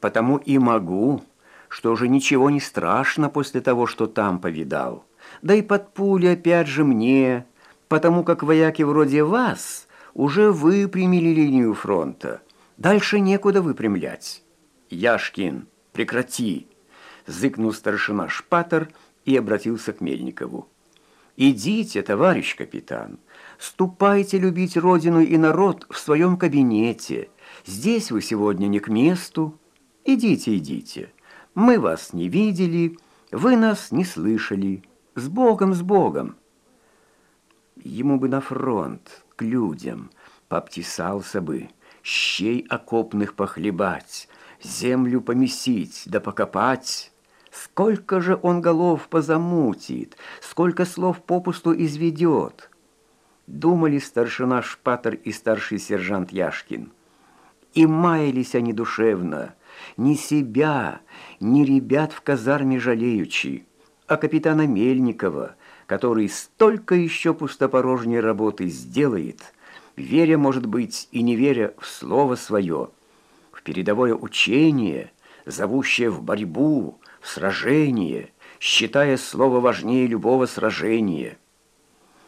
Потому и могу, что уже ничего не страшно после того, что там повидал. Да и под пули опять же мне, потому как вояки вроде вас уже выпрямили линию фронта. Дальше некуда выпрямлять. Яшкин, прекрати, зыкнул старшина Шпатер и обратился к Мельникову. «Идите, товарищ капитан, ступайте любить родину и народ в своем кабинете. Здесь вы сегодня не к месту. Идите, идите. Мы вас не видели, вы нас не слышали. С Богом, с Богом!» Ему бы на фронт, к людям, пообтесался бы, щей окопных похлебать, землю помесить да покопать. Сколько же он голов позамутит, сколько слов попусту изведет. Думали старшина Шпатер и старший сержант Яшкин. И маялись они душевно, ни себя, ни ребят в казарме жалеючи, а капитана Мельникова, который столько еще пустопорожней работы сделает, веря, может быть, и не веря в слово свое, в передовое учение, зовущее в борьбу, сражение, считая слово важнее любого сражения.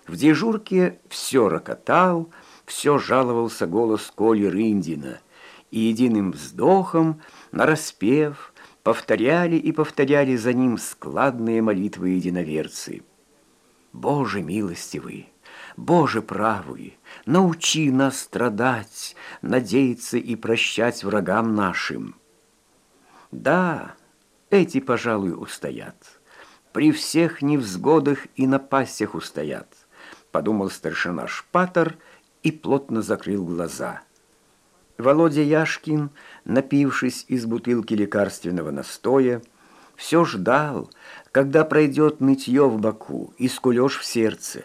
В дежурке все рокотал, все жаловался голос Коли Рындина, и единым вздохом, нараспев, повторяли и повторяли за ним складные молитвы единоверцы. «Боже милостивый!» Боже правый, научи нас страдать, надеяться и прощать врагам нашим. Да, эти, пожалуй, устоят. При всех невзгодах и напастях устоят, подумал старшина Шпатор и плотно закрыл глаза. Володя Яшкин, напившись из бутылки лекарственного настоя, все ждал, когда пройдет нытье в боку и скулеж в сердце.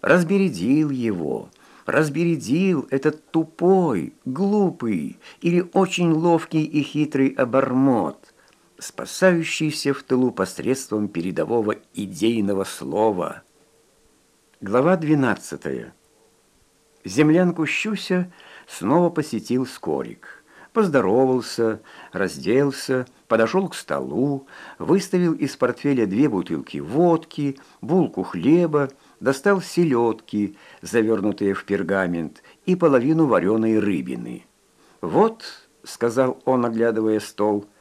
Разбередил его, разбередил этот тупой, глупый или очень ловкий и хитрый обормот, спасающийся в тылу посредством передового идейного слова. Глава 12. Землянку Щуся снова посетил Скорик. Поздоровался, разделся, подошел к столу, выставил из портфеля две бутылки водки, булку хлеба, достал селедки, завернутые в пергамент, и половину вареной рыбины. «Вот», — сказал он, оглядывая стол, —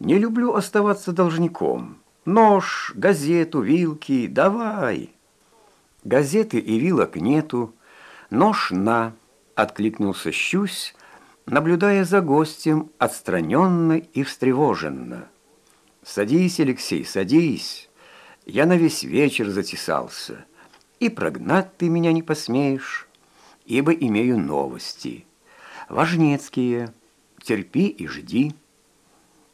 не люблю оставаться должником. Нож, газету, вилки, давай. Газеты и вилок нету. Нож на, откликнулся Щусь, наблюдая за гостем отстраненно и встревоженно. «Садись, Алексей, садись. Я на весь вечер затесался. И прогнать ты меня не посмеешь, ибо имею новости. Важнецкие. Терпи и жди».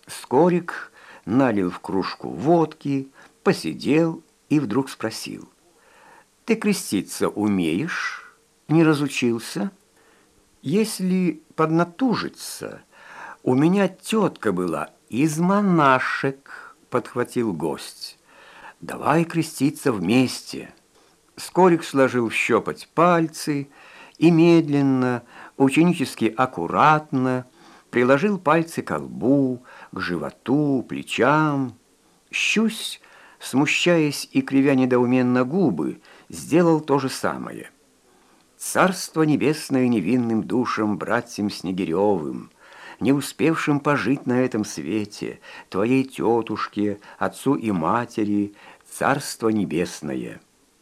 Скорик налил в кружку водки, посидел и вдруг спросил. «Ты креститься умеешь? Не разучился?» «Если поднатужиться, у меня тетка была из монашек», — подхватил гость. «Давай креститься вместе». Скорик сложил щепоть пальцы и медленно, ученически аккуратно, приложил пальцы к лбу, к животу, плечам. Щусь, смущаясь и кривя недоуменно губы, сделал то же самое. Царство небесное невинным душам, братьям Снегиревым, не успевшим пожить на этом свете, твоей тетушке, отцу и матери, царство небесное —